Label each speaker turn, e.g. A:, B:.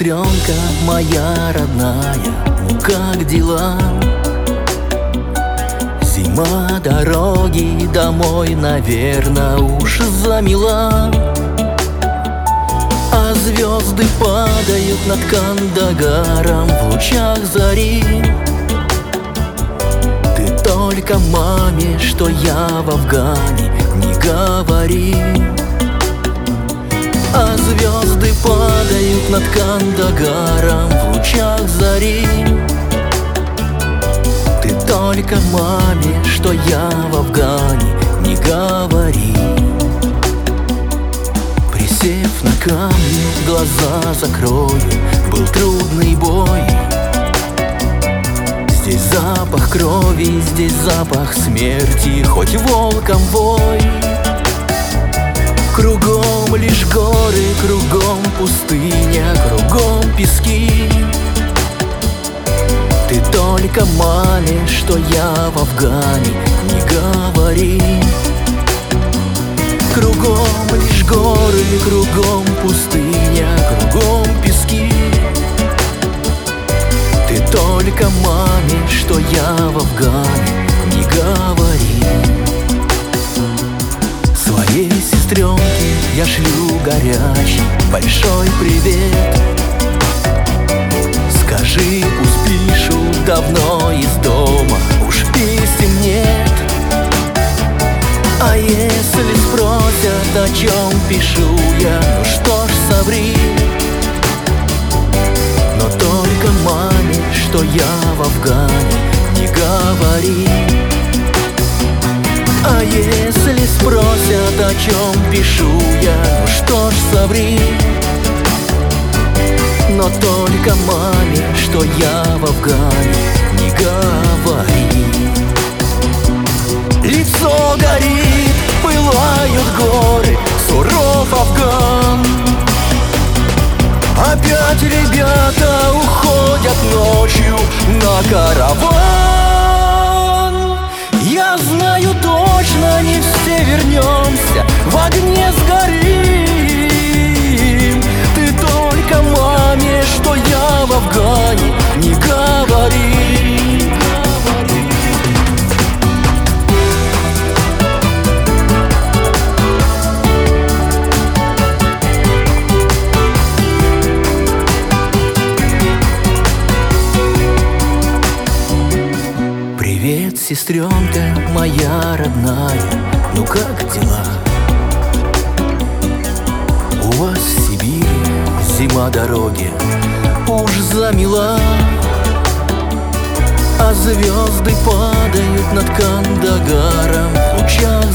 A: сестренка моя родная, ну как дела? Зима дороги домой, наверное, уж замела. А звезды падают над Кандагаром в лучах зари. Ты только маме, что я в Афгане, не говори звезды падают над Кандагаром в лучах зари. Ты только маме, что я в Афгане, не говори. Присев на камни, глаза закрою, был трудный бой. Здесь запах крови, здесь запах смерти, хоть волком вой Кругом лишь горы, кругом пустыня, кругом пески. Ты только маме, что я в Афгане, не говори. Кругом лишь горы, кругом пустыня, кругом пески. Ты только маме, что я в Афгане, я шлю горячий большой привет. Скажи, пусть пишут давно из дома, уж писем нет. А если спросят, о чем пишу я, ну что ж соври. Но только маме, что я в Афгане, не говори. А если спросят, о чем пишу я, ну что ж соври. Но только маме, что я в Афгане, не говори. Лицо горит, пылают горы, суров Афган. Опять ребята уходят ночью на караван я знаю точно, не все вернемся. В огне сгорим. Ты только маме, что я в Афгане сестренка моя родная, ну как дела? У вас в Сибири зима дороги уж замела А звезды падают над Кандагаром в лучах